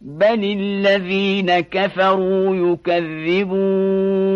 بل الذين كفروا يكذبون